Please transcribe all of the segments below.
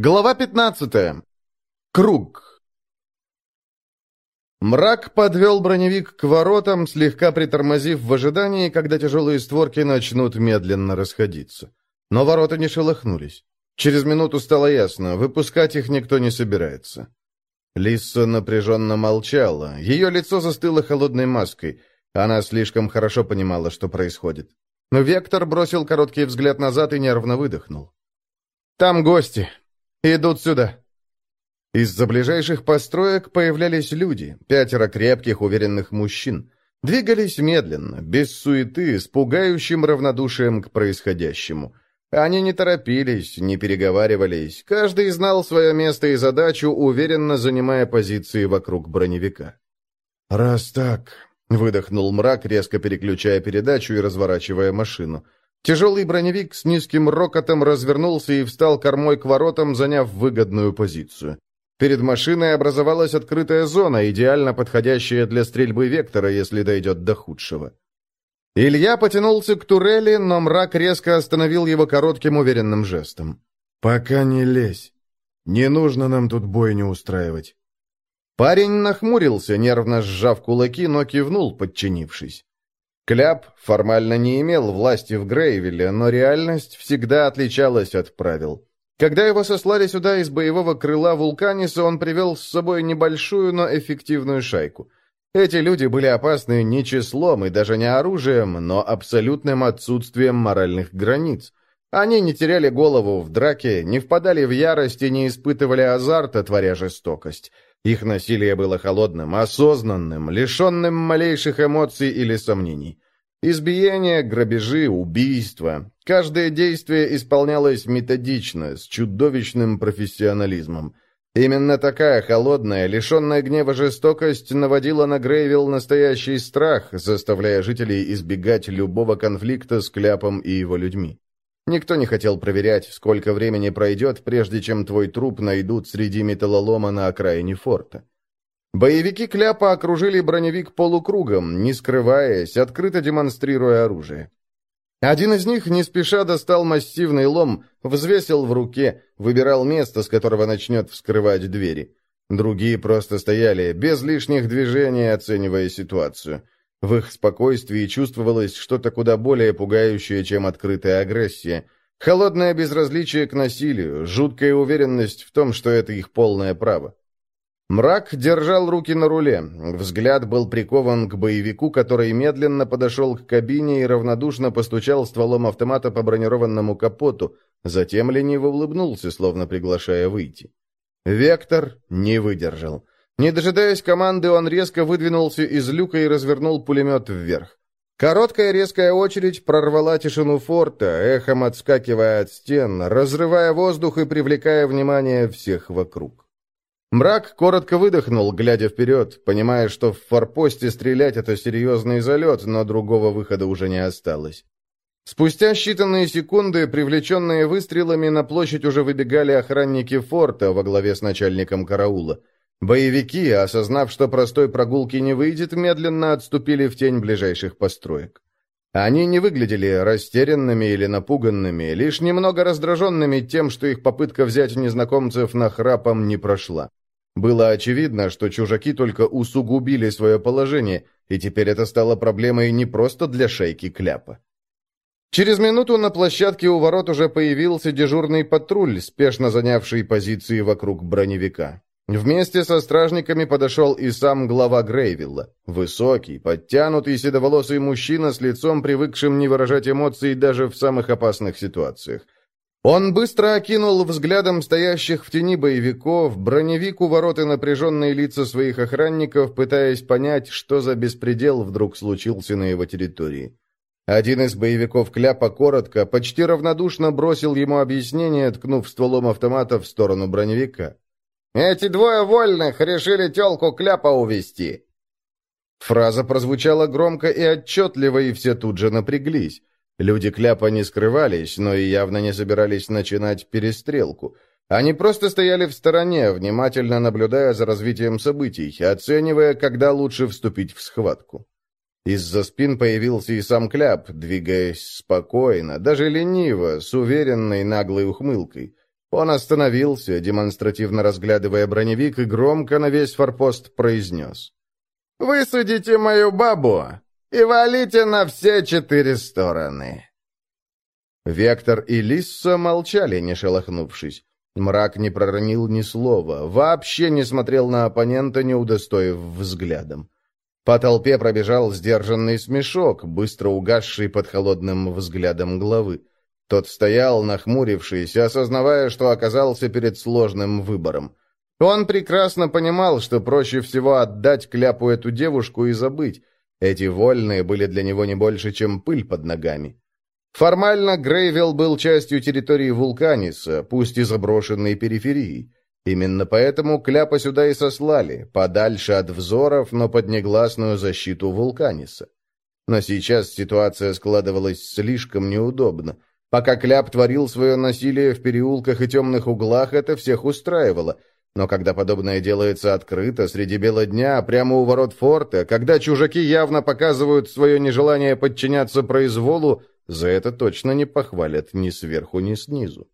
Глава 15. Круг. Мрак подвел броневик к воротам, слегка притормозив в ожидании, когда тяжелые створки начнут медленно расходиться. Но ворота не шелохнулись. Через минуту стало ясно, выпускать их никто не собирается. Лисса напряженно молчала, ее лицо застыло холодной маской. Она слишком хорошо понимала, что происходит. Но Вектор бросил короткий взгляд назад и нервно выдохнул. «Там гости. Идут сюда». Из-за ближайших построек появлялись люди, пятеро крепких, уверенных мужчин. Двигались медленно, без суеты, с пугающим равнодушием к происходящему. Они не торопились, не переговаривались, каждый знал свое место и задачу, уверенно занимая позиции вокруг броневика. «Раз так», — выдохнул мрак, резко переключая передачу и разворачивая машину. Тяжелый броневик с низким рокотом развернулся и встал кормой к воротам, заняв выгодную позицию. Перед машиной образовалась открытая зона, идеально подходящая для стрельбы вектора, если дойдет до худшего. Илья потянулся к турели, но мрак резко остановил его коротким уверенным жестом. «Пока не лезь. Не нужно нам тут бойню устраивать». Парень нахмурился, нервно сжав кулаки, но кивнул, подчинившись. Кляп формально не имел власти в Грейвилле, но реальность всегда отличалась от правил. Когда его сослали сюда из боевого крыла Вулканиса, он привел с собой небольшую, но эффективную шайку. Эти люди были опасны не числом и даже не оружием, но абсолютным отсутствием моральных границ. Они не теряли голову в драке, не впадали в ярость и не испытывали азарта, творя жестокость. Их насилие было холодным, осознанным, лишенным малейших эмоций или сомнений. Избиения, грабежи, убийства. Каждое действие исполнялось методично, с чудовищным профессионализмом. Именно такая холодная, лишенная гнева жестокость наводила на Грейвилл настоящий страх, заставляя жителей избегать любого конфликта с Кляпом и его людьми. Никто не хотел проверять, сколько времени пройдет, прежде чем твой труп найдут среди металлолома на окраине форта. Боевики Кляпа окружили броневик полукругом, не скрываясь, открыто демонстрируя оружие. Один из них не спеша достал массивный лом, взвесил в руке, выбирал место, с которого начнет вскрывать двери. Другие просто стояли, без лишних движений, оценивая ситуацию. В их спокойствии чувствовалось что-то куда более пугающее, чем открытая агрессия. Холодное безразличие к насилию, жуткая уверенность в том, что это их полное право. Мрак держал руки на руле. Взгляд был прикован к боевику, который медленно подошел к кабине и равнодушно постучал стволом автомата по бронированному капоту, затем лениво улыбнулся, словно приглашая выйти. Вектор не выдержал. Не дожидаясь команды, он резко выдвинулся из люка и развернул пулемет вверх. Короткая резкая очередь прорвала тишину форта, эхом отскакивая от стен, разрывая воздух и привлекая внимание всех вокруг. Мрак коротко выдохнул, глядя вперед, понимая, что в форпосте стрелять — это серьезный залет, но другого выхода уже не осталось. Спустя считанные секунды, привлеченные выстрелами, на площадь уже выбегали охранники форта во главе с начальником караула. Боевики, осознав, что простой прогулки не выйдет, медленно отступили в тень ближайших построек. Они не выглядели растерянными или напуганными, лишь немного раздраженными тем, что их попытка взять незнакомцев на храпом не прошла. Было очевидно, что чужаки только усугубили свое положение, и теперь это стало проблемой не просто для шейки Кляпа. Через минуту на площадке у ворот уже появился дежурный патруль, спешно занявший позиции вокруг броневика. Вместе со стражниками подошел и сам глава Грейвилла. Высокий, подтянутый, седоволосый мужчина с лицом, привыкшим не выражать эмоций даже в самых опасных ситуациях. Он быстро окинул взглядом стоящих в тени боевиков, броневик у ворот и напряженные лица своих охранников, пытаясь понять, что за беспредел вдруг случился на его территории. Один из боевиков Кляпа коротко, почти равнодушно бросил ему объяснение, ткнув стволом автомата в сторону броневика. Эти двое вольных решили телку кляпа увести. Фраза прозвучала громко и отчетливо, и все тут же напряглись. Люди кляпа не скрывались, но и явно не собирались начинать перестрелку. Они просто стояли в стороне, внимательно наблюдая за развитием событий, оценивая, когда лучше вступить в схватку. Из-за спин появился и сам Кляп, двигаясь спокойно, даже лениво, с уверенной наглой ухмылкой. Он остановился, демонстративно разглядывая броневик, и громко на весь форпост произнес. «Высадите мою бабу и валите на все четыре стороны!» Вектор и Лисса молчали, не шелохнувшись. Мрак не проронил ни слова, вообще не смотрел на оппонента, не удостоив взглядом. По толпе пробежал сдержанный смешок, быстро угасший под холодным взглядом главы. Тот стоял, нахмурившись, осознавая, что оказался перед сложным выбором. Он прекрасно понимал, что проще всего отдать кляпу эту девушку и забыть. Эти вольные были для него не больше, чем пыль под ногами. Формально Грейвилл был частью территории Вулканиса, пусть и заброшенной периферии. Именно поэтому Кляпа сюда и сослали, подальше от взоров, но под негласную защиту Вулканиса. Но сейчас ситуация складывалась слишком неудобно. Пока Кляп творил свое насилие в переулках и темных углах, это всех устраивало. Но когда подобное делается открыто, среди бела дня, прямо у ворот форта, когда чужаки явно показывают свое нежелание подчиняться произволу, за это точно не похвалят ни сверху, ни снизу.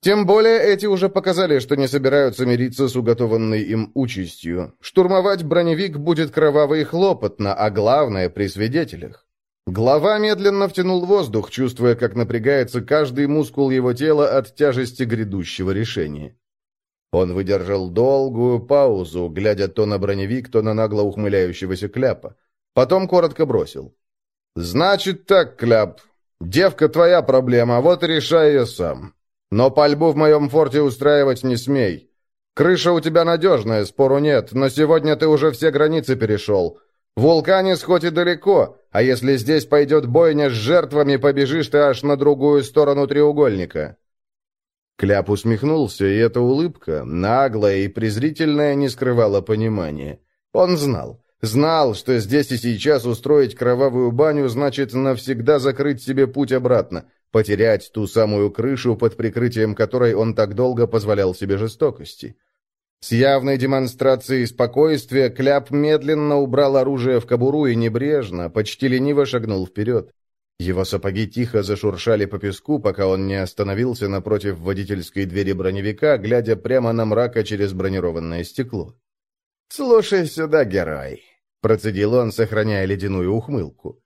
Тем более эти уже показали, что не собираются мириться с уготованной им участью. Штурмовать броневик будет кроваво и хлопотно, а главное при свидетелях. Глава медленно втянул воздух, чувствуя, как напрягается каждый мускул его тела от тяжести грядущего решения. Он выдержал долгую паузу, глядя то на броневик, то на нагло ухмыляющегося кляпа. Потом коротко бросил. «Значит так, Кляп. Девка твоя проблема, вот и решай ее сам. Но пальбу в моем форте устраивать не смей. Крыша у тебя надежная, спору нет, но сегодня ты уже все границы перешел. Вулканис хоть и далеко, а если здесь пойдет бойня с жертвами, побежишь ты аж на другую сторону треугольника». Кляп усмехнулся, и эта улыбка, наглая и презрительная, не скрывала понимания. Он знал. Знал, что здесь и сейчас устроить кровавую баню значит навсегда закрыть себе путь обратно, потерять ту самую крышу, под прикрытием которой он так долго позволял себе жестокости. С явной демонстрацией спокойствия Кляп медленно убрал оружие в кобуру и небрежно, почти лениво шагнул вперед. Его сапоги тихо зашуршали по песку, пока он не остановился напротив водительской двери броневика, глядя прямо на мрака через бронированное стекло. «Слушай сюда, герой», — процедил он, сохраняя ледяную ухмылку.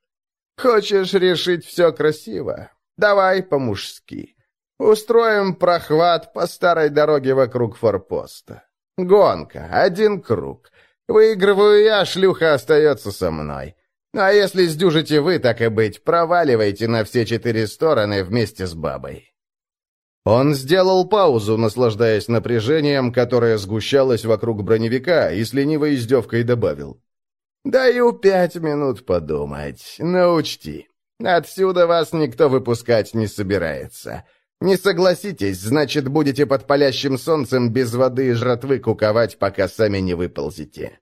«Хочешь решить все красиво? Давай по-мужски. Устроим прохват по старой дороге вокруг форпоста. Гонка, один круг. Выигрываю я, шлюха остается со мной. А если сдюжите вы, так и быть, проваливайте на все четыре стороны вместе с бабой». Он сделал паузу, наслаждаясь напряжением, которое сгущалось вокруг броневика, и с ленивой издевкой добавил. «Даю пять минут подумать, но учти, отсюда вас никто выпускать не собирается. Не согласитесь, значит, будете под палящим солнцем без воды и жратвы куковать, пока сами не выползете».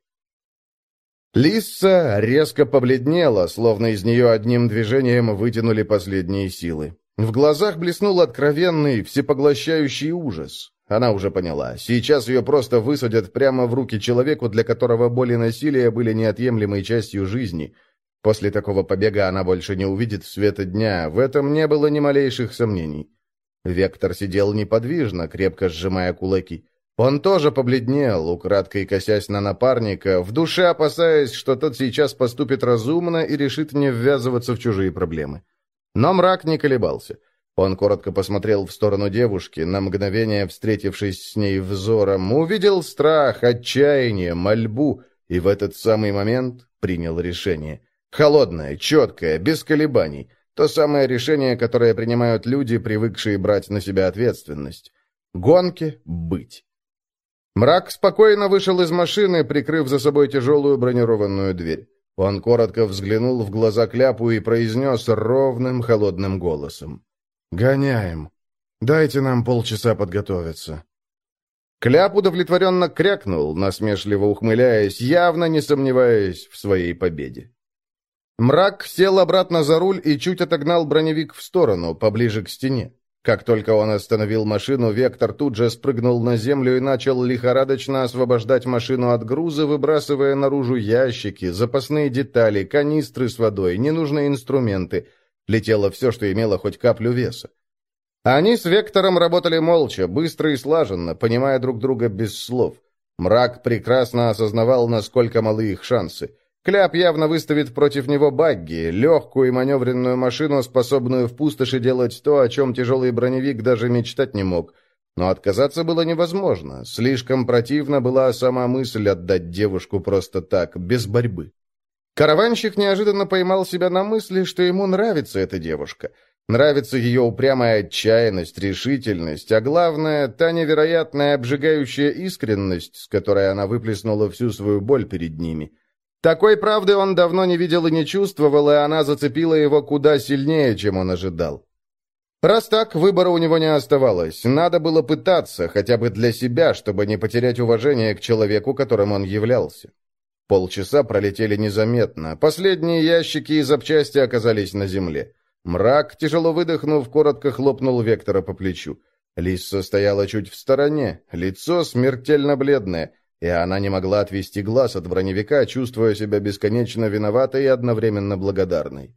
Лисса резко побледнела, словно из нее одним движением вытянули последние силы. В глазах блеснул откровенный, всепоглощающий ужас. Она уже поняла. Сейчас ее просто высадят прямо в руки человеку, для которого боль и насилие были неотъемлемой частью жизни. После такого побега она больше не увидит света дня. В этом не было ни малейших сомнений. Вектор сидел неподвижно, крепко сжимая кулаки. Он тоже побледнел, украдкой косясь на напарника, в душе опасаясь, что тот сейчас поступит разумно и решит не ввязываться в чужие проблемы. Но мрак не колебался. Он коротко посмотрел в сторону девушки, на мгновение встретившись с ней взором, увидел страх, отчаяние, мольбу, и в этот самый момент принял решение. Холодное, четкое, без колебаний. То самое решение, которое принимают люди, привыкшие брать на себя ответственность. Гонки — быть. Мрак спокойно вышел из машины, прикрыв за собой тяжелую бронированную дверь. Он коротко взглянул в глаза Кляпу и произнес ровным, холодным голосом. «Гоняем. Дайте нам полчаса подготовиться». Кляп удовлетворенно крякнул, насмешливо ухмыляясь, явно не сомневаясь в своей победе. Мрак сел обратно за руль и чуть отогнал броневик в сторону, поближе к стене. Как только он остановил машину, Вектор тут же спрыгнул на землю и начал лихорадочно освобождать машину от груза, выбрасывая наружу ящики, запасные детали, канистры с водой, ненужные инструменты. Летело все, что имело хоть каплю веса. Они с Вектором работали молча, быстро и слаженно, понимая друг друга без слов. Мрак прекрасно осознавал, насколько малы их шансы. Кляп явно выставит против него багги, легкую и маневренную машину, способную в пустоши делать то, о чем тяжелый броневик даже мечтать не мог. Но отказаться было невозможно. Слишком противна была сама мысль отдать девушку просто так, без борьбы. Караванщик неожиданно поймал себя на мысли, что ему нравится эта девушка. Нравится ее упрямая отчаянность, решительность, а главное, та невероятная обжигающая искренность, с которой она выплеснула всю свою боль перед ними. Такой правды он давно не видел и не чувствовал, и она зацепила его куда сильнее, чем он ожидал. Раз так, выбора у него не оставалось. Надо было пытаться, хотя бы для себя, чтобы не потерять уважение к человеку, которым он являлся. Полчаса пролетели незаметно. Последние ящики и запчасти оказались на земле. Мрак, тяжело выдохнув, коротко хлопнул Вектора по плечу. Лисса стояла чуть в стороне, лицо смертельно бледное, и она не могла отвести глаз от броневика, чувствуя себя бесконечно виноватой и одновременно благодарной.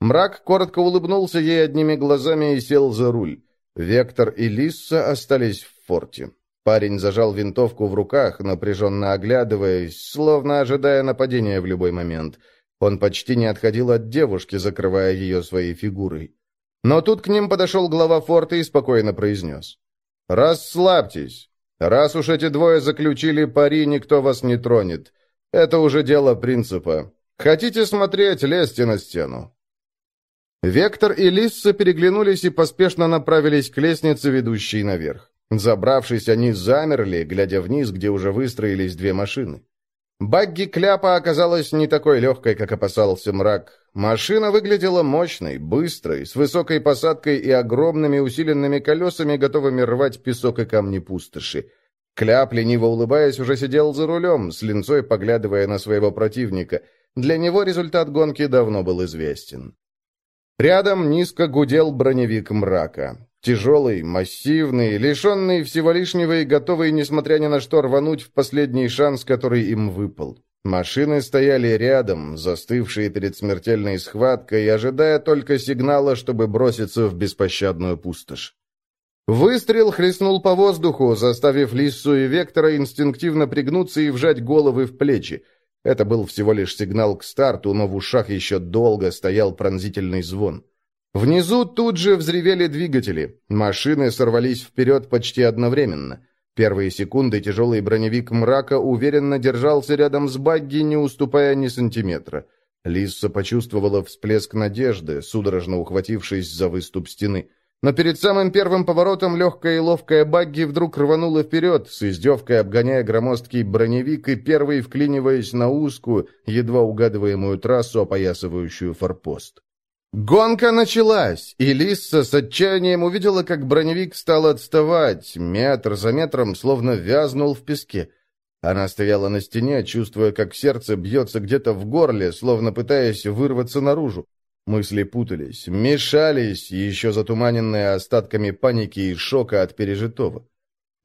Мрак коротко улыбнулся ей одними глазами и сел за руль. Вектор и Лисса остались в форте. Парень зажал винтовку в руках, напряженно оглядываясь, словно ожидая нападения в любой момент. Он почти не отходил от девушки, закрывая ее своей фигурой. Но тут к ним подошел глава форта и спокойно произнес. «Расслабьтесь. Раз уж эти двое заключили пари, никто вас не тронет. Это уже дело принципа. Хотите смотреть, лезьте на стену». Вектор и Лисса переглянулись и поспешно направились к лестнице, ведущей наверх. Забравшись, они замерли, глядя вниз, где уже выстроились две машины. Багги Кляпа оказалась не такой легкой, как опасался мрак. Машина выглядела мощной, быстрой, с высокой посадкой и огромными усиленными колесами, готовыми рвать песок и камни пустоши. Кляп, лениво улыбаясь, уже сидел за рулем, с линцой поглядывая на своего противника. Для него результат гонки давно был известен. Рядом низко гудел броневик мрака. Тяжелый, массивный, лишенный всего лишнего и готовый, несмотря ни на что, рвануть в последний шанс, который им выпал. Машины стояли рядом, застывшие перед смертельной схваткой, ожидая только сигнала, чтобы броситься в беспощадную пустошь. Выстрел хлестнул по воздуху, заставив Лиссу и Вектора инстинктивно пригнуться и вжать головы в плечи. Это был всего лишь сигнал к старту, но в ушах еще долго стоял пронзительный звон. Внизу тут же взревели двигатели. Машины сорвались вперед почти одновременно. Первые секунды тяжелый броневик мрака уверенно держался рядом с багги, не уступая ни сантиметра. Лисса почувствовала всплеск надежды, судорожно ухватившись за выступ стены. Но перед самым первым поворотом легкая и ловкая багги вдруг рванула вперед, с издевкой обгоняя громоздкий броневик и первой вклиниваясь на узкую, едва угадываемую трассу, опоясывающую форпост. Гонка началась, и Лисса с отчаянием увидела, как броневик стал отставать, метр за метром, словно вязнул в песке. Она стояла на стене, чувствуя, как сердце бьется где-то в горле, словно пытаясь вырваться наружу. Мысли путались, мешались, еще затуманенные остатками паники и шока от пережитого.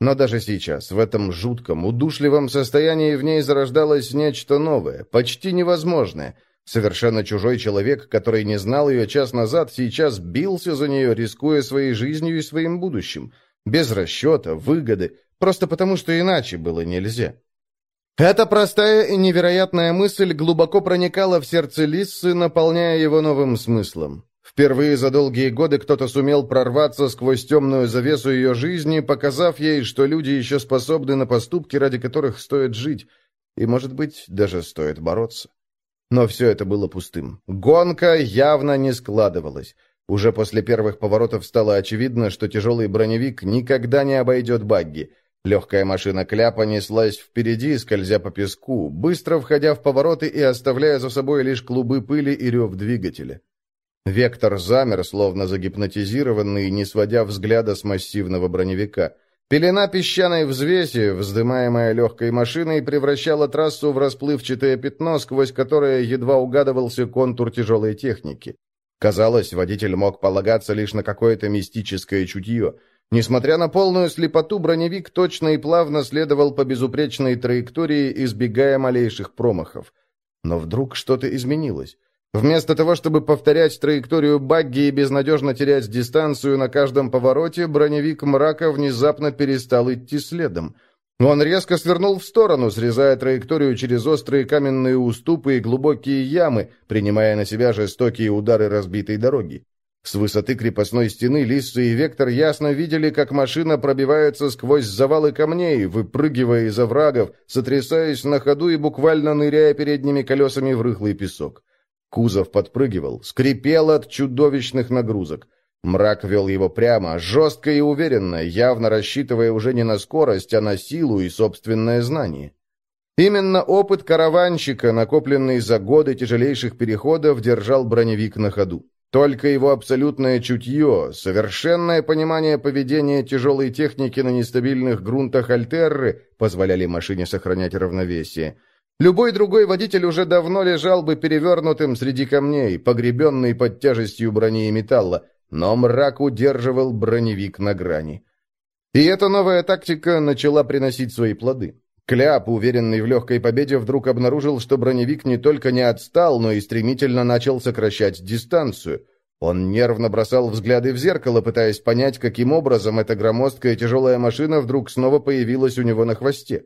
Но даже сейчас, в этом жутком, удушливом состоянии в ней зарождалось нечто новое, почти невозможное — Совершенно чужой человек, который не знал ее час назад, сейчас бился за нее, рискуя своей жизнью и своим будущим. Без расчета, выгоды, просто потому что иначе было нельзя. Эта простая и невероятная мысль глубоко проникала в сердце Лиссы, наполняя его новым смыслом. Впервые за долгие годы кто-то сумел прорваться сквозь темную завесу ее жизни, показав ей, что люди еще способны на поступки, ради которых стоит жить, и, может быть, даже стоит бороться. Но все это было пустым. Гонка явно не складывалась. Уже после первых поворотов стало очевидно, что тяжелый броневик никогда не обойдет багги. Легкая машина кляпа неслась впереди, скользя по песку, быстро входя в повороты и оставляя за собой лишь клубы пыли и рев двигателя. Вектор замер, словно загипнотизированный, не сводя взгляда с массивного броневика — Пелена песчаной взвеси, вздымаемая легкой машиной, превращала трассу в расплывчатое пятно, сквозь которое едва угадывался контур тяжелой техники. Казалось, водитель мог полагаться лишь на какое-то мистическое чутье. Несмотря на полную слепоту, броневик точно и плавно следовал по безупречной траектории, избегая малейших промахов. Но вдруг что-то изменилось. Вместо того, чтобы повторять траекторию багги и безнадежно терять дистанцию на каждом повороте, броневик мрака внезапно перестал идти следом. Он резко свернул в сторону, срезая траекторию через острые каменные уступы и глубокие ямы, принимая на себя жестокие удары разбитой дороги. С высоты крепостной стены Лисса и Вектор ясно видели, как машина пробивается сквозь завалы камней, выпрыгивая из оврагов, сотрясаясь на ходу и буквально ныряя передними колесами в рыхлый песок. Кузов подпрыгивал, скрипел от чудовищных нагрузок. Мрак вел его прямо, жестко и уверенно, явно рассчитывая уже не на скорость, а на силу и собственное знание. Именно опыт караванщика, накопленный за годы тяжелейших переходов, держал броневик на ходу. Только его абсолютное чутье, совершенное понимание поведения тяжелой техники на нестабильных грунтах Альтерры позволяли машине сохранять равновесие. Любой другой водитель уже давно лежал бы перевернутым среди камней, погребенный под тяжестью брони и металла, но мрак удерживал броневик на грани. И эта новая тактика начала приносить свои плоды. Кляп, уверенный в легкой победе, вдруг обнаружил, что броневик не только не отстал, но и стремительно начал сокращать дистанцию. Он нервно бросал взгляды в зеркало, пытаясь понять, каким образом эта громоздкая тяжелая машина вдруг снова появилась у него на хвосте.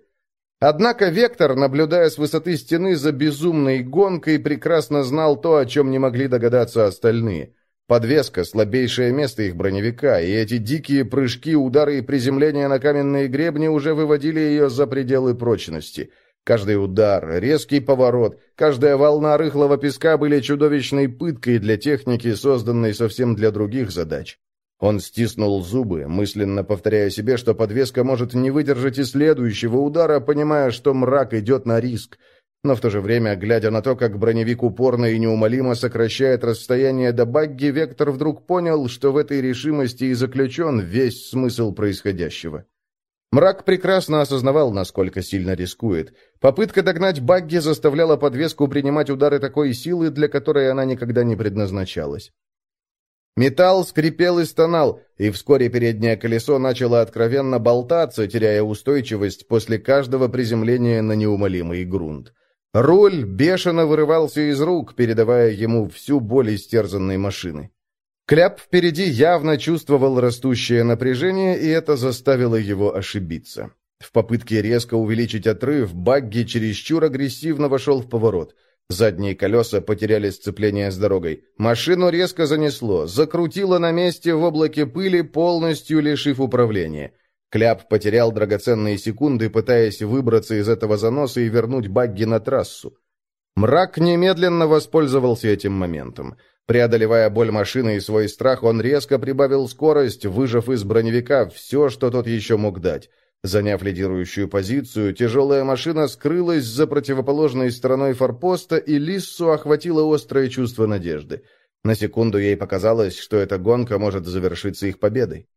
Однако Вектор, наблюдая с высоты стены за безумной гонкой, прекрасно знал то, о чем не могли догадаться остальные. Подвеска – слабейшее место их броневика, и эти дикие прыжки, удары и приземления на каменные гребни уже выводили ее за пределы прочности. Каждый удар, резкий поворот, каждая волна рыхлого песка были чудовищной пыткой для техники, созданной совсем для других задач. Он стиснул зубы, мысленно повторяя себе, что подвеска может не выдержать и следующего удара, понимая, что мрак идет на риск – но в то же время, глядя на то, как броневик упорно и неумолимо сокращает расстояние до багги, Вектор вдруг понял, что в этой решимости и заключен весь смысл происходящего. Мрак прекрасно осознавал, насколько сильно рискует. Попытка догнать багги заставляла подвеску принимать удары такой силы, для которой она никогда не предназначалась. Металл скрипел и стонал, и вскоре переднее колесо начало откровенно болтаться, теряя устойчивость после каждого приземления на неумолимый грунт. Руль бешено вырывался из рук, передавая ему всю боль истерзанной машины. Кляп впереди явно чувствовал растущее напряжение, и это заставило его ошибиться. В попытке резко увеличить отрыв, Багги чересчур агрессивно вошел в поворот. Задние колеса потеряли сцепление с дорогой. Машину резко занесло, закрутило на месте в облаке пыли, полностью лишив управления. Кляп потерял драгоценные секунды, пытаясь выбраться из этого заноса и вернуть багги на трассу. Мрак немедленно воспользовался этим моментом. Преодолевая боль машины и свой страх, он резко прибавил скорость, выжав из броневика все, что тот еще мог дать. Заняв лидирующую позицию, тяжелая машина скрылась за противоположной стороной форпоста, и Лиссу охватило острое чувство надежды. На секунду ей показалось, что эта гонка может завершиться их победой.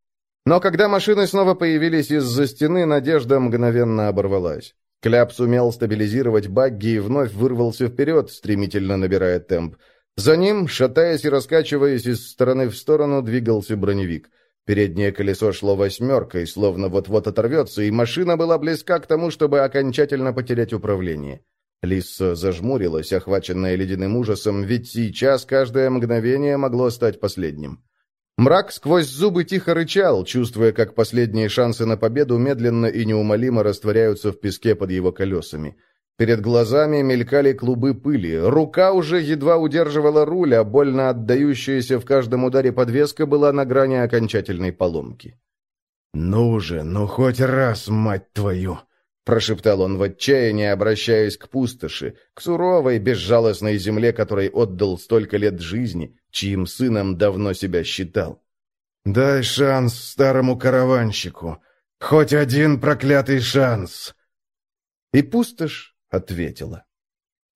Но когда машины снова появились из-за стены, надежда мгновенно оборвалась. Кляп сумел стабилизировать багги и вновь вырвался вперед, стремительно набирая темп. За ним, шатаясь и раскачиваясь из стороны в сторону, двигался броневик. Переднее колесо шло восьмеркой, словно вот-вот оторвется, и машина была близка к тому, чтобы окончательно потерять управление. Лисса зажмурилась, охваченная ледяным ужасом, ведь сейчас каждое мгновение могло стать последним. Мрак сквозь зубы тихо рычал, чувствуя, как последние шансы на победу медленно и неумолимо растворяются в песке под его колесами. Перед глазами мелькали клубы пыли, рука уже едва удерживала руль, а больно отдающаяся в каждом ударе подвеска была на грани окончательной поломки. «Ну же, ну хоть раз, мать твою!» — прошептал он в отчаянии, обращаясь к пустоши, к суровой, безжалостной земле, которой отдал столько лет жизни, чьим сыном давно себя считал. «Дай шанс старому караванщику. Хоть один проклятый шанс!» И пустошь ответила.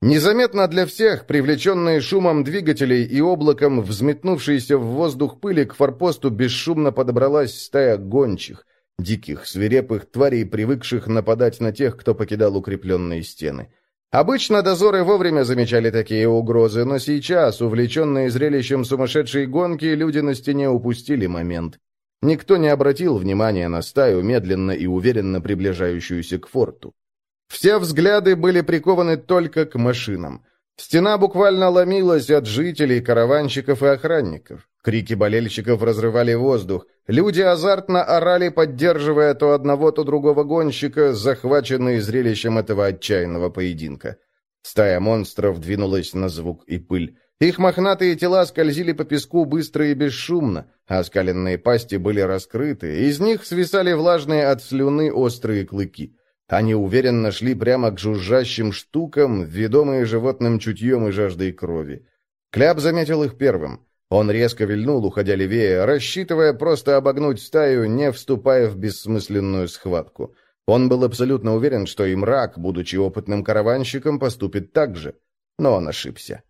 Незаметно для всех, привлеченные шумом двигателей и облаком взметнувшейся в воздух пыли, к форпосту бесшумно подобралась стая гончих — Диких, свирепых тварей, привыкших нападать на тех, кто покидал укрепленные стены. Обычно дозоры вовремя замечали такие угрозы, но сейчас, увлеченные зрелищем сумасшедшей гонки, люди на стене упустили момент. Никто не обратил внимания на стаю, медленно и уверенно приближающуюся к форту. Все взгляды были прикованы только к машинам. Стена буквально ломилась от жителей, караванщиков и охранников. Крики болельщиков разрывали воздух. Люди азартно орали, поддерживая то одного, то другого гонщика, захваченные зрелищем этого отчаянного поединка. Стая монстров двинулась на звук и пыль. Их мохнатые тела скользили по песку быстро и бесшумно, а скаленные пасти были раскрыты, из них свисали влажные от слюны острые клыки. Они уверенно шли прямо к жужжащим штукам, ведомые животным чутьем и жаждой крови. Кляп заметил их первым. Он резко вильнул, уходя левее, рассчитывая просто обогнуть стаю, не вступая в бессмысленную схватку. Он был абсолютно уверен, что и мрак, будучи опытным караванщиком, поступит так же. Но он ошибся.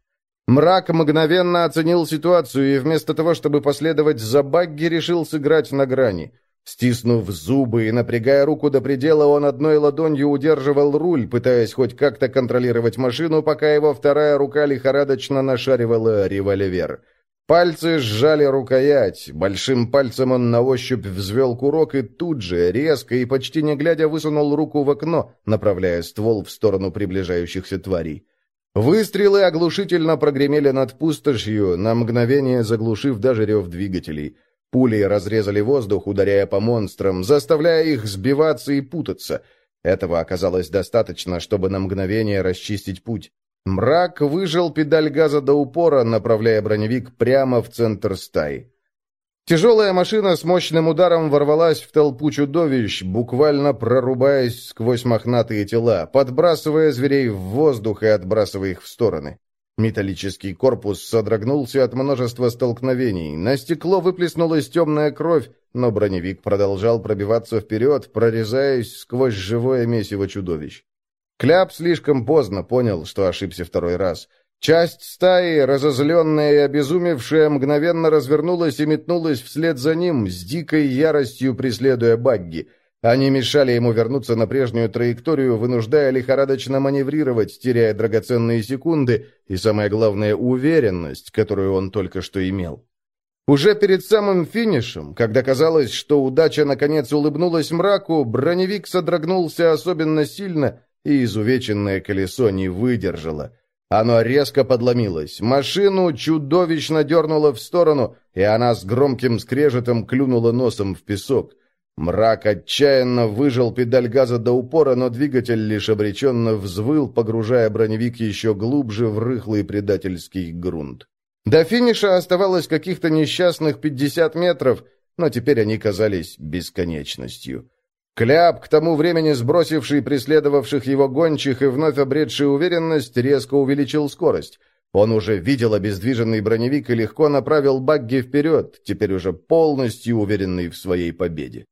Мрак мгновенно оценил ситуацию и вместо того, чтобы последовать за Багги, решил сыграть на грани – Стиснув зубы и напрягая руку до предела, он одной ладонью удерживал руль, пытаясь хоть как-то контролировать машину, пока его вторая рука лихорадочно нашаривала револьвер. Пальцы сжали рукоять, большим пальцем он на ощупь взвел курок и тут же, резко и почти не глядя, высунул руку в окно, направляя ствол в сторону приближающихся тварей. Выстрелы оглушительно прогремели над пустошью, на мгновение заглушив даже рев двигателей — Пули разрезали воздух, ударяя по монстрам, заставляя их сбиваться и путаться. Этого оказалось достаточно, чтобы на мгновение расчистить путь. Мрак выжал педаль газа до упора, направляя броневик прямо в центр стаи. Тяжелая машина с мощным ударом ворвалась в толпу чудовищ, буквально прорубаясь сквозь мохнатые тела, подбрасывая зверей в воздух и отбрасывая их в стороны. Металлический корпус содрогнулся от множества столкновений. На стекло выплеснулась темная кровь, но броневик продолжал пробиваться вперед, прорезаясь сквозь живое месиво чудовищ. Кляп слишком поздно понял, что ошибся второй раз. Часть стаи, разозленная и обезумевшая, мгновенно развернулась и метнулась вслед за ним, с дикой яростью преследуя Багги — они мешали ему вернуться на прежнюю траекторию, вынуждая лихорадочно маневрировать, теряя драгоценные секунды и, самое главное, уверенность, которую он только что имел. Уже перед самым финишем, когда казалось, что удача наконец улыбнулась мраку, броневик содрогнулся особенно сильно, и изувеченное колесо не выдержало. Оно резко подломилось, машину чудовищно дернуло в сторону, и она с громким скрежетом клюнула носом в песок. Мрак отчаянно выжал педаль газа до упора, но двигатель лишь обреченно взвыл, погружая броневик еще глубже в рыхлый предательский грунт. До финиша оставалось каких-то несчастных 50 метров, но теперь они казались бесконечностью. Кляп, к тому времени сбросивший преследовавших его гончих и вновь обретший уверенность, резко увеличил скорость. Он уже видел обездвиженный броневик и легко направил багги вперед, теперь уже полностью уверенный в своей победе.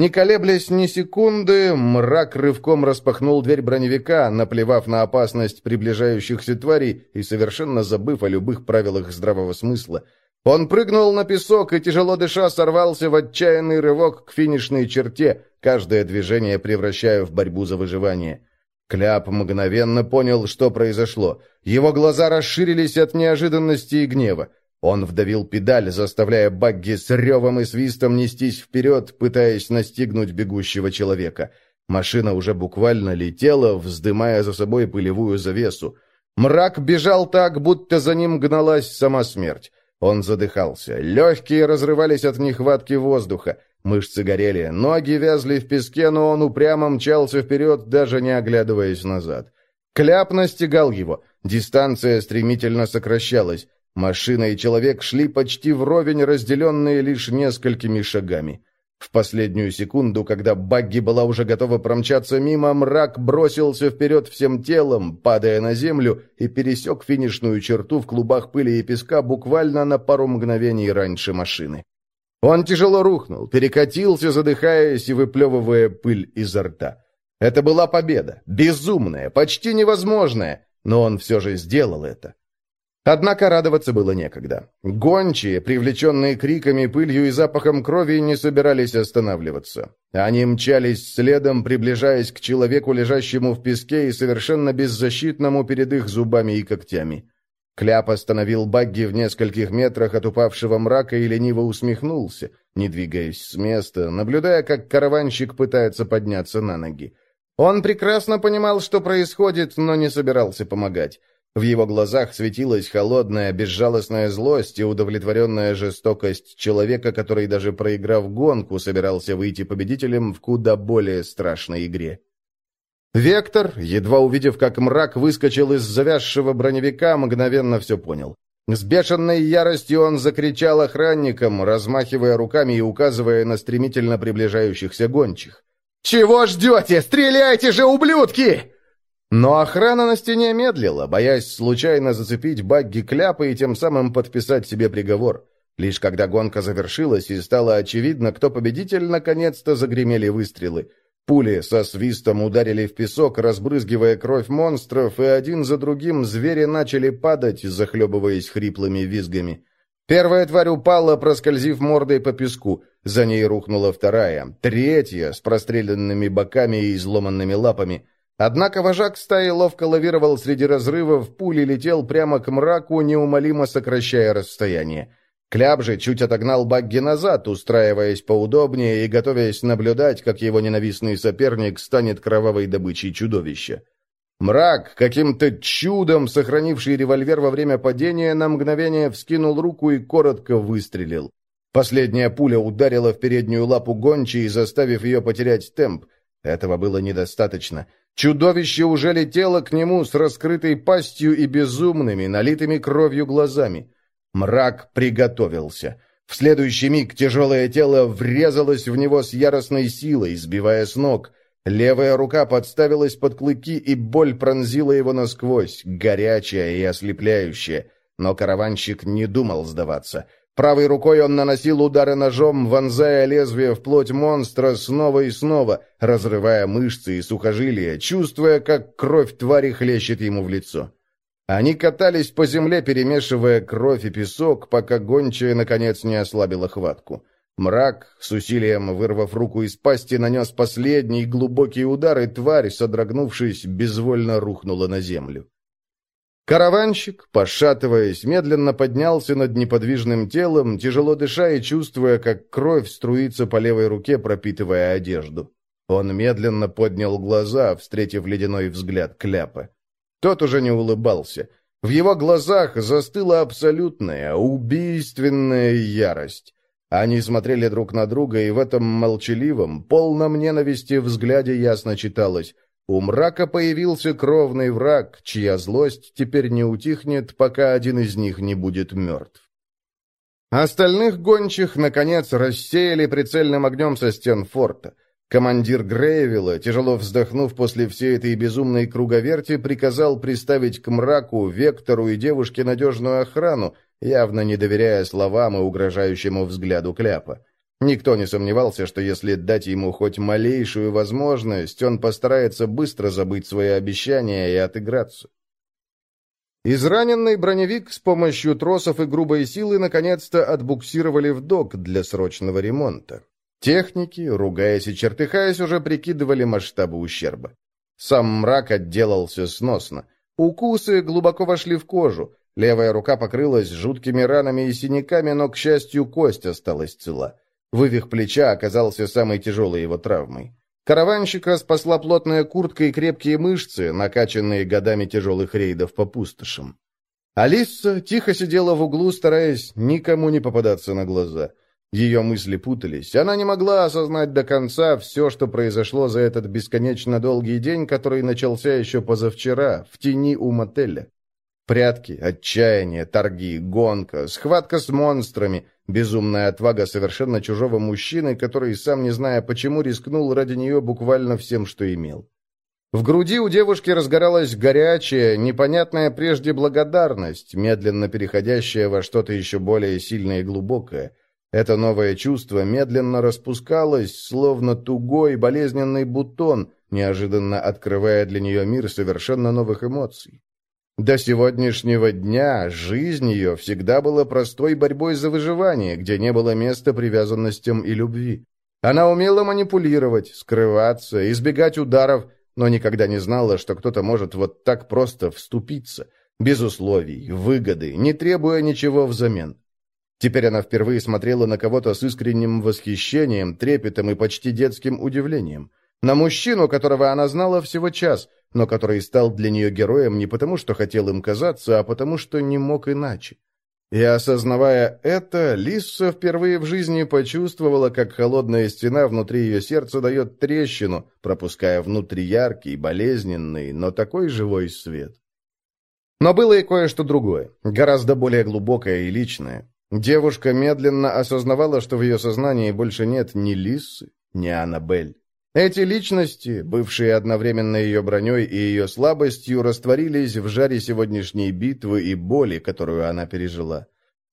Не колеблясь ни секунды, мрак рывком распахнул дверь броневика, наплевав на опасность приближающихся тварей и совершенно забыв о любых правилах здравого смысла. Он прыгнул на песок и, тяжело дыша, сорвался в отчаянный рывок к финишной черте, каждое движение превращая в борьбу за выживание. Кляп мгновенно понял, что произошло. Его глаза расширились от неожиданности и гнева. Он вдавил педаль, заставляя багги с ревом и свистом нестись вперед, пытаясь настигнуть бегущего человека. Машина уже буквально летела, вздымая за собой пылевую завесу. Мрак бежал так, будто за ним гналась сама смерть. Он задыхался. Легкие разрывались от нехватки воздуха. Мышцы горели, ноги вязли в песке, но он упрямо мчался вперед, даже не оглядываясь назад. Кляп настигал его. Дистанция стремительно сокращалась. Машина и человек шли почти вровень, разделенные лишь несколькими шагами. В последнюю секунду, когда Багги была уже готова промчаться мимо, мрак бросился вперед всем телом, падая на землю, и пересек финишную черту в клубах пыли и песка буквально на пару мгновений раньше машины. Он тяжело рухнул, перекатился, задыхаясь и выплевывая пыль изо рта. Это была победа, безумная, почти невозможная, но он все же сделал это. Однако радоваться было некогда. Гончие, привлеченные криками, пылью и запахом крови, не собирались останавливаться. Они мчались следом, приближаясь к человеку, лежащему в песке и совершенно беззащитному перед их зубами и когтями. Кляп остановил багги в нескольких метрах от упавшего мрака и лениво усмехнулся, не двигаясь с места, наблюдая, как караванщик пытается подняться на ноги. Он прекрасно понимал, что происходит, но не собирался помогать. В его глазах светилась холодная, безжалостная злость и удовлетворенная жестокость человека, который, даже проиграв гонку, собирался выйти победителем в куда более страшной игре. Вектор, едва увидев, как мрак выскочил из завязшего броневика, мгновенно все понял. С бешеной яростью он закричал охранникам, размахивая руками и указывая на стремительно приближающихся гончих. «Чего ждете? Стреляйте же, ублюдки!» Но охрана на стене медлила, боясь случайно зацепить багги кляпы и тем самым подписать себе приговор. Лишь когда гонка завершилась и стало очевидно, кто победитель, наконец-то загремели выстрелы. Пули со свистом ударили в песок, разбрызгивая кровь монстров, и один за другим звери начали падать, захлебываясь хриплыми визгами. Первая тварь упала, проскользив мордой по песку. За ней рухнула вторая, третья, с простреленными боками и изломанными лапами. Однако вожак стаи ловко лавировал среди разрывов, пули летел прямо к мраку, неумолимо сокращая расстояние. Кляп же чуть отогнал Багги назад, устраиваясь поудобнее и готовясь наблюдать, как его ненавистный соперник станет кровавой добычей чудовища. Мрак, каким-то чудом сохранивший револьвер во время падения, на мгновение вскинул руку и коротко выстрелил. Последняя пуля ударила в переднюю лапу гончей, заставив ее потерять темп. Этого было недостаточно. Чудовище уже летело к нему с раскрытой пастью и безумными, налитыми кровью глазами. Мрак приготовился. В следующий миг тяжелое тело врезалось в него с яростной силой, сбивая с ног. Левая рука подставилась под клыки, и боль пронзила его насквозь, горячая и ослепляющая. Но караванщик не думал сдаваться. Правой рукой он наносил удары ножом, вонзая лезвие в плоть монстра снова и снова, разрывая мышцы и сухожилия, чувствуя, как кровь твари хлещет ему в лицо. Они катались по земле, перемешивая кровь и песок, пока гончая, наконец, не ослабила хватку. Мрак, с усилием вырвав руку из пасти, нанес последний глубокий удар, и тварь, содрогнувшись, безвольно рухнула на землю. Караванщик, пошатываясь, медленно поднялся над неподвижным телом, тяжело дыша и чувствуя, как кровь струится по левой руке, пропитывая одежду. Он медленно поднял глаза, встретив ледяной взгляд Кляпа. Тот уже не улыбался. В его глазах застыла абсолютная, убийственная ярость. Они смотрели друг на друга, и в этом молчаливом, полном ненависти взгляде ясно читалось «У мрака появился кровный враг, чья злость теперь не утихнет, пока один из них не будет мертв». Остальных гончих, наконец, рассеяли прицельным огнем со стен форта. Командир Грейвилла, тяжело вздохнув после всей этой безумной круговерти, приказал приставить к мраку, Вектору и девушке надежную охрану, явно не доверяя словам и угрожающему взгляду Кляпа. Никто не сомневался, что если дать ему хоть малейшую возможность, он постарается быстро забыть свои обещания и отыграться. Израненный броневик с помощью тросов и грубой силы наконец-то отбуксировали в док для срочного ремонта. Техники, ругаясь и чертыхаясь, уже прикидывали масштабы ущерба. Сам мрак отделался сносно. Укусы глубоко вошли в кожу. Левая рука покрылась жуткими ранами и синяками, но, к счастью, кость осталась цела. Вывих плеча оказался самой тяжелой его травмой. Караванщика спасла плотная куртка и крепкие мышцы, накачанные годами тяжелых рейдов по пустошам. Алиса тихо сидела в углу, стараясь никому не попадаться на глаза. Ее мысли путались. Она не могла осознать до конца все, что произошло за этот бесконечно долгий день, который начался еще позавчера, в тени у мотеля. Прятки, отчаяние, торги, гонка, схватка с монстрами, безумная отвага совершенно чужого мужчины, который, сам не зная почему, рискнул ради нее буквально всем, что имел. В груди у девушки разгоралась горячая, непонятная прежде благодарность, медленно переходящая во что-то еще более сильное и глубокое. Это новое чувство медленно распускалось, словно тугой болезненный бутон, неожиданно открывая для нее мир совершенно новых эмоций. До сегодняшнего дня жизнь ее всегда была простой борьбой за выживание, где не было места привязанностям и любви. Она умела манипулировать, скрываться, избегать ударов, но никогда не знала, что кто-то может вот так просто вступиться, без условий, выгоды, не требуя ничего взамен. Теперь она впервые смотрела на кого-то с искренним восхищением, трепетом и почти детским удивлением. На мужчину, которого она знала всего час, но который стал для нее героем не потому, что хотел им казаться, а потому, что не мог иначе. И осознавая это, Лисса впервые в жизни почувствовала, как холодная стена внутри ее сердца дает трещину, пропуская внутрь яркий, болезненный, но такой живой свет. Но было и кое-что другое, гораздо более глубокое и личное. Девушка медленно осознавала, что в ее сознании больше нет ни Лиссы, ни Аннабель. Эти личности, бывшие одновременно ее броней и ее слабостью, растворились в жаре сегодняшней битвы и боли, которую она пережила.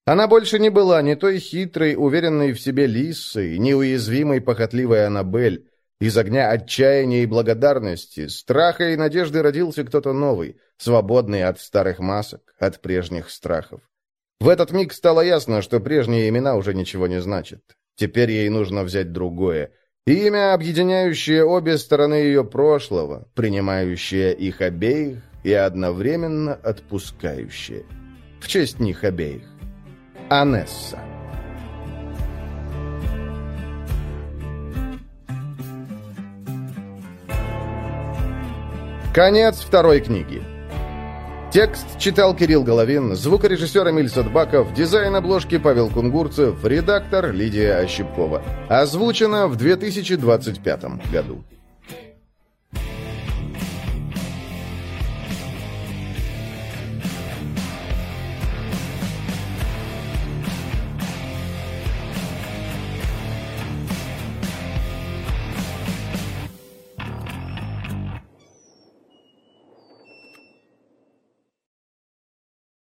Она больше не была ни той хитрой, уверенной в себе Лиссой, ни уязвимой, похотливой Аннабель. Из огня отчаяния и благодарности, страха и надежды родился кто-то новый, свободный от старых масок, от прежних страхов. В этот миг стало ясно, что прежние имена уже ничего не значат. Теперь ей нужно взять другое — Имя, объединяющее обе стороны ее прошлого, принимающее их обеих и одновременно отпускающее. В честь них обеих. Анесса. Конец второй книги. Текст читал Кирилл Головин, звукорежиссер Эмиль Садбаков, дизайн обложки Павел Кунгурцев, редактор Лидия Ощепкова. Озвучено в 2025 году.